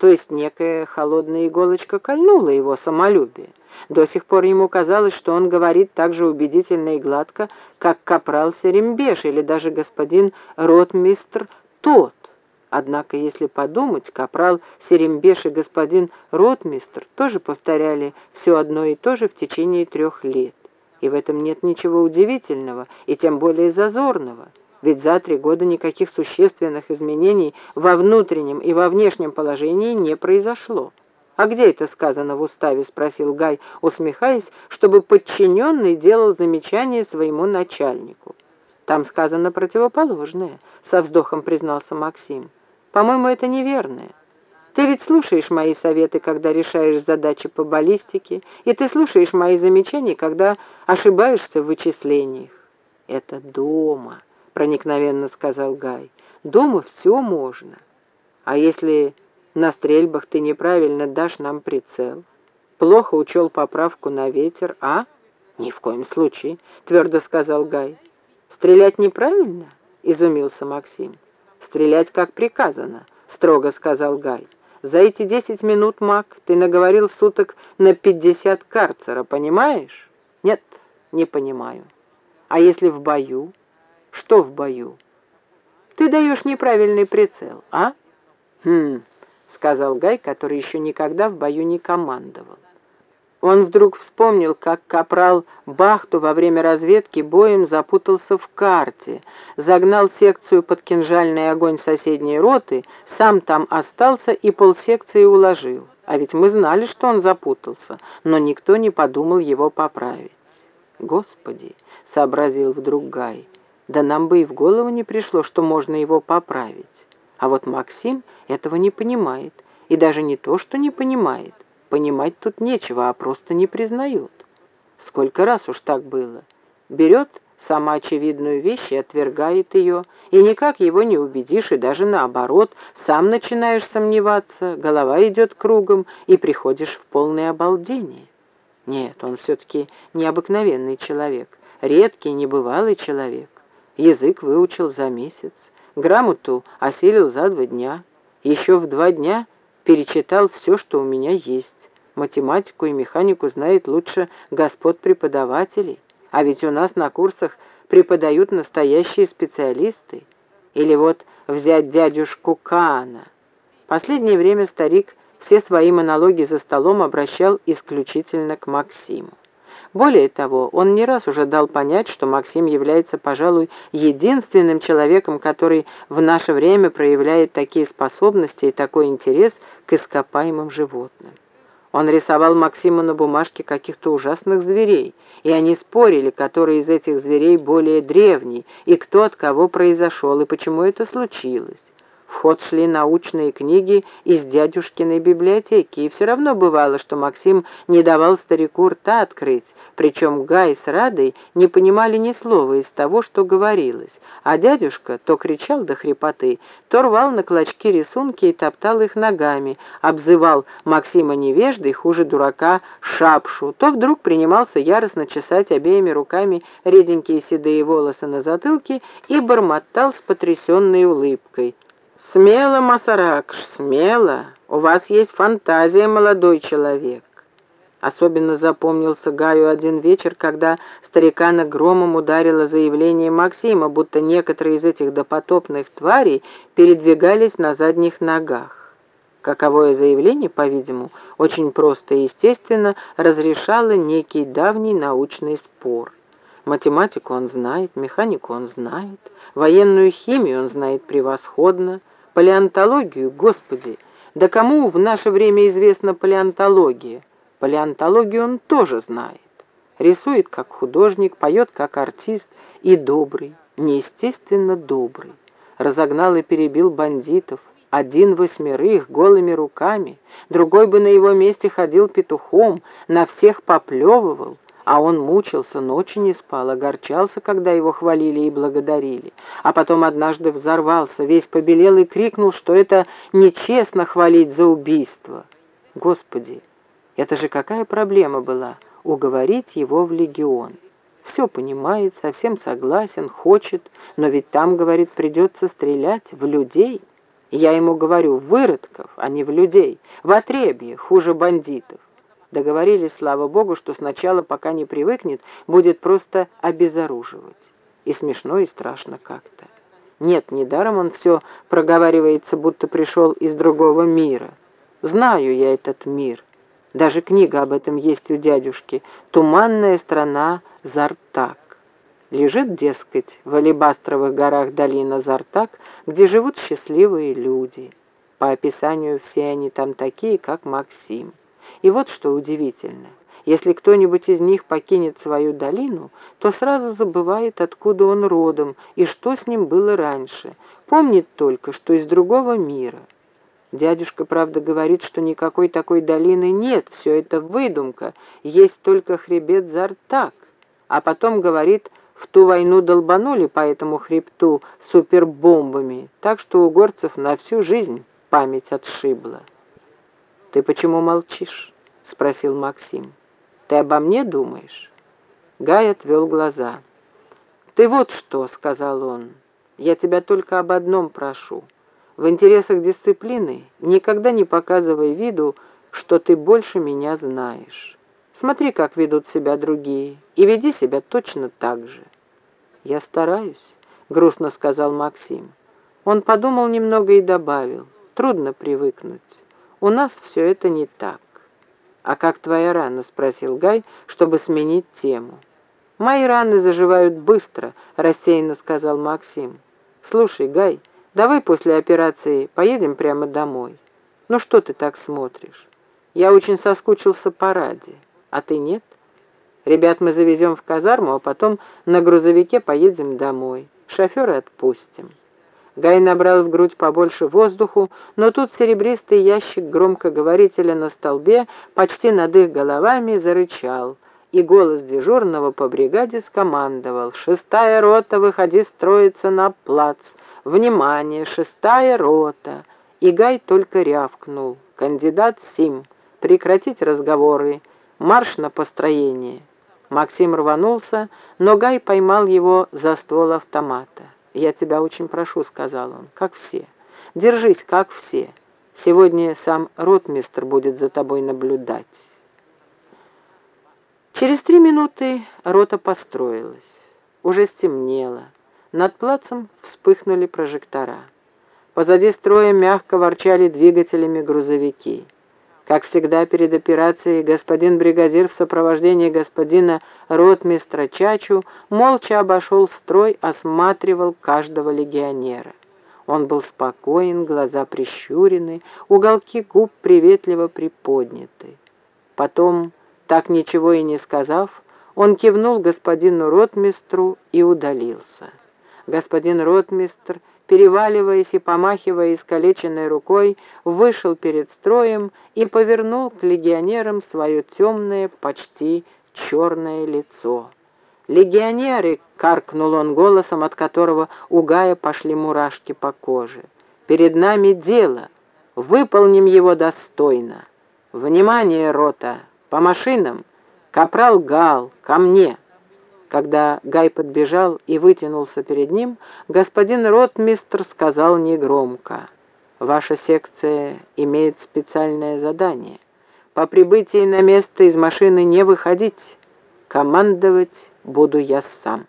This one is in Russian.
То есть некая холодная иголочка кольнула его самолюбие. До сих пор ему казалось, что он говорит так же убедительно и гладко, как капрал Серембеш или даже господин ротмистр тот. Однако, если подумать, капрал Серембеш и господин ротмистр тоже повторяли все одно и то же в течение трех лет. И в этом нет ничего удивительного, и тем более зазорного. Ведь за три года никаких существенных изменений во внутреннем и во внешнем положении не произошло. «А где это сказано в уставе?» — спросил Гай, усмехаясь, чтобы подчиненный делал замечание своему начальнику. «Там сказано противоположное», — со вздохом признался Максим. «По-моему, это неверное. Ты ведь слушаешь мои советы, когда решаешь задачи по баллистике, и ты слушаешь мои замечания, когда ошибаешься в вычислениях». «Это дома», — проникновенно сказал Гай. «Дома все можно. А если на стрельбах ты неправильно дашь нам прицел. Плохо учел поправку на ветер, а? Ни в коем случае, твердо сказал Гай. Стрелять неправильно? Изумился Максим. Стрелять как приказано, строго сказал Гай. За эти десять минут, Мак, ты наговорил суток на пятьдесят карцера, понимаешь? Нет, не понимаю. А если в бою? Что в бою? Ты даешь неправильный прицел, а? Хм, — сказал Гай, который еще никогда в бою не командовал. Он вдруг вспомнил, как капрал Бахту во время разведки боем запутался в карте, загнал секцию под кинжальный огонь соседней роты, сам там остался и полсекции уложил. А ведь мы знали, что он запутался, но никто не подумал его поправить. «Господи!» — сообразил вдруг Гай. «Да нам бы и в голову не пришло, что можно его поправить». А вот Максим этого не понимает. И даже не то, что не понимает. Понимать тут нечего, а просто не признают. Сколько раз уж так было. Берет самоочевидную вещь и отвергает ее, и никак его не убедишь, и даже наоборот, сам начинаешь сомневаться, голова идет кругом, и приходишь в полное обалдение. Нет, он все-таки необыкновенный человек, редкий, небывалый человек. Язык выучил за месяц, Грамоту осилил за два дня. Еще в два дня перечитал все, что у меня есть. Математику и механику знает лучше господ преподавателей. А ведь у нас на курсах преподают настоящие специалисты. Или вот взять дядюшку Каана. Последнее время старик все свои монологи за столом обращал исключительно к Максиму. Более того, он не раз уже дал понять, что Максим является, пожалуй, единственным человеком, который в наше время проявляет такие способности и такой интерес к ископаемым животным. Он рисовал Максиму на бумажке каких-то ужасных зверей, и они спорили, который из этих зверей более древний, и кто от кого произошел, и почему это случилось. В научные книги из дядюшкиной библиотеки, и все равно бывало, что Максим не давал старику рта открыть, причем Гай с Радой не понимали ни слова из того, что говорилось, а дядюшка то кричал до хрипоты, то рвал на клочки рисунки и топтал их ногами, обзывал Максима невеждой, хуже дурака, шапшу, то вдруг принимался яростно чесать обеими руками реденькие седые волосы на затылке и бормотал с потрясенной улыбкой. «Смело, Масаракш, смело! У вас есть фантазия, молодой человек!» Особенно запомнился Гаю один вечер, когда старикана громом ударило заявление Максима, будто некоторые из этих допотопных тварей передвигались на задних ногах. Каковое заявление, по-видимому, очень просто и естественно разрешало некий давний научный спор. Математику он знает, механику он знает, военную химию он знает превосходно, палеонтологию, господи, да кому в наше время известна палеонтология? Палеонтологию он тоже знает. Рисует как художник, поет как артист и добрый, неестественно добрый. Разогнал и перебил бандитов, один восьмерых голыми руками, другой бы на его месте ходил петухом, на всех поплевывал, а он мучился, ночи не спал, огорчался, когда его хвалили и благодарили. А потом однажды взорвался, весь побелел и крикнул, что это нечестно хвалить за убийство. Господи, это же какая проблема была — уговорить его в легион. Все понимает, совсем согласен, хочет, но ведь там, говорит, придется стрелять в людей. Я ему говорю, выродков, а не в людей, в отребье, хуже бандитов. Договорились, слава богу, что сначала, пока не привыкнет, будет просто обезоруживать. И смешно, и страшно как-то. Нет, недаром он все проговаривается, будто пришел из другого мира. Знаю я этот мир. Даже книга об этом есть у дядюшки. «Туманная страна Зартак». Лежит, дескать, в Алибастровых горах долина Зартак, где живут счастливые люди. По описанию все они там такие, как Максим. И вот что удивительно. Если кто-нибудь из них покинет свою долину, то сразу забывает, откуда он родом и что с ним было раньше. Помнит только, что из другого мира. Дядюшка, правда, говорит, что никакой такой долины нет, все это выдумка, есть только хребет Зартак. А потом говорит, в ту войну долбанули по этому хребту супербомбами, так что у горцев на всю жизнь память отшибла. «Ты почему молчишь?» — спросил Максим. «Ты обо мне думаешь?» Гай отвел глаза. «Ты вот что», — сказал он, — «я тебя только об одном прошу. В интересах дисциплины никогда не показывай виду, что ты больше меня знаешь. Смотри, как ведут себя другие, и веди себя точно так же». «Я стараюсь», — грустно сказал Максим. Он подумал немного и добавил, «Трудно привыкнуть. У нас все это не так. «А как твоя рана?» — спросил Гай, чтобы сменить тему. «Мои раны заживают быстро», — рассеянно сказал Максим. «Слушай, Гай, давай после операции поедем прямо домой. Ну что ты так смотришь? Я очень соскучился по Раде. А ты нет? Ребят мы завезем в казарму, а потом на грузовике поедем домой. Шофера отпустим». Гай набрал в грудь побольше воздуху, но тут серебристый ящик громкоговорителя на столбе почти над их головами зарычал, и голос дежурного по бригаде скомандовал «Шестая рота, выходи строиться на плац! Внимание, шестая рота!» И Гай только рявкнул «Кандидат Сим, прекратить разговоры, марш на построение!» Максим рванулся, но Гай поймал его за ствол автомата. «Я тебя очень прошу», — сказал он, — «как все. Держись, как все. Сегодня сам ротмистр будет за тобой наблюдать». Через три минуты рота построилась. Уже стемнело. Над плацем вспыхнули прожектора. Позади строя мягко ворчали двигателями грузовики. Как всегда перед операцией господин бригадир в сопровождении господина ротмистра Чачу молча обошел строй, осматривал каждого легионера. Он был спокоен, глаза прищурены, уголки губ приветливо приподняты. Потом, так ничего и не сказав, он кивнул господину ротмистру и удалился. Господин ротмистр переваливаясь и помахивая искалеченной рукой, вышел перед строем и повернул к легионерам свое темное, почти черное лицо. «Легионеры!» — каркнул он голосом, от которого у Гая пошли мурашки по коже. «Перед нами дело. Выполним его достойно. Внимание, рота! По машинам! Капрал Гал, ко мне!» Когда Гай подбежал и вытянулся перед ним, господин ротмистр сказал негромко, «Ваша секция имеет специальное задание. По прибытии на место из машины не выходить. Командовать буду я сам».